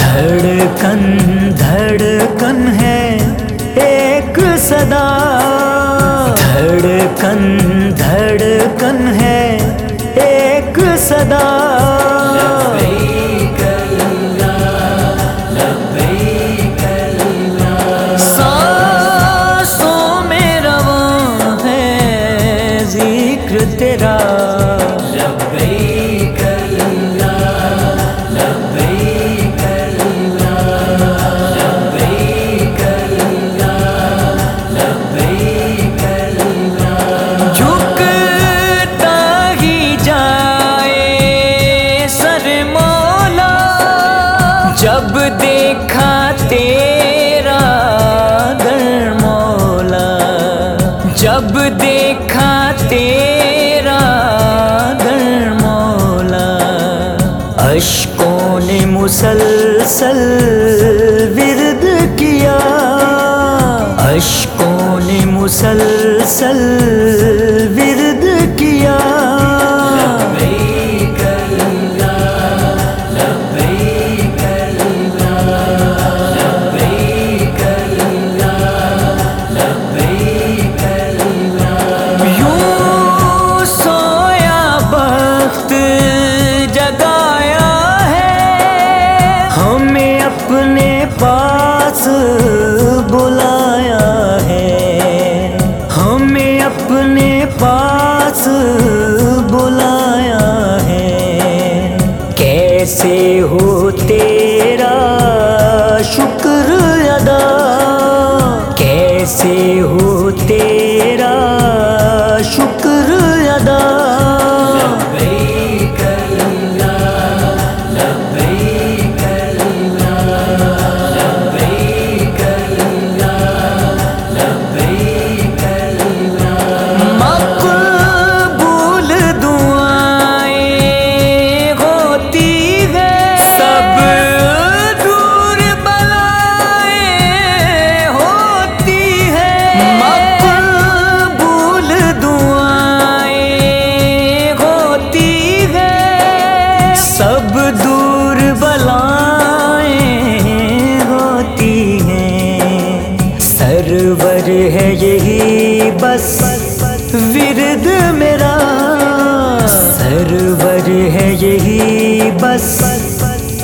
धड़कन धड़कन है एक सदा धड़कन धड़कन है एक सदा जब देखा तेरा घर मौला, जब देखा तेरा घर मौला, अशकों ने मुसलसल विरद किया। अशकों ने मुसलसल विरद किया। तेरा अजर है यही बस। विरद मेरा। सरवर है यही बस।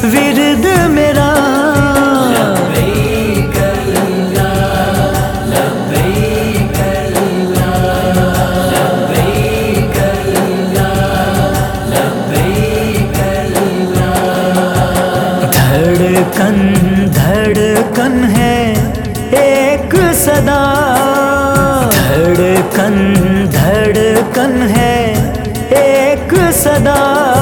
विरद मेरा। धड़कन धड़कन सदा। धड़कन धड़कन है एक सदा।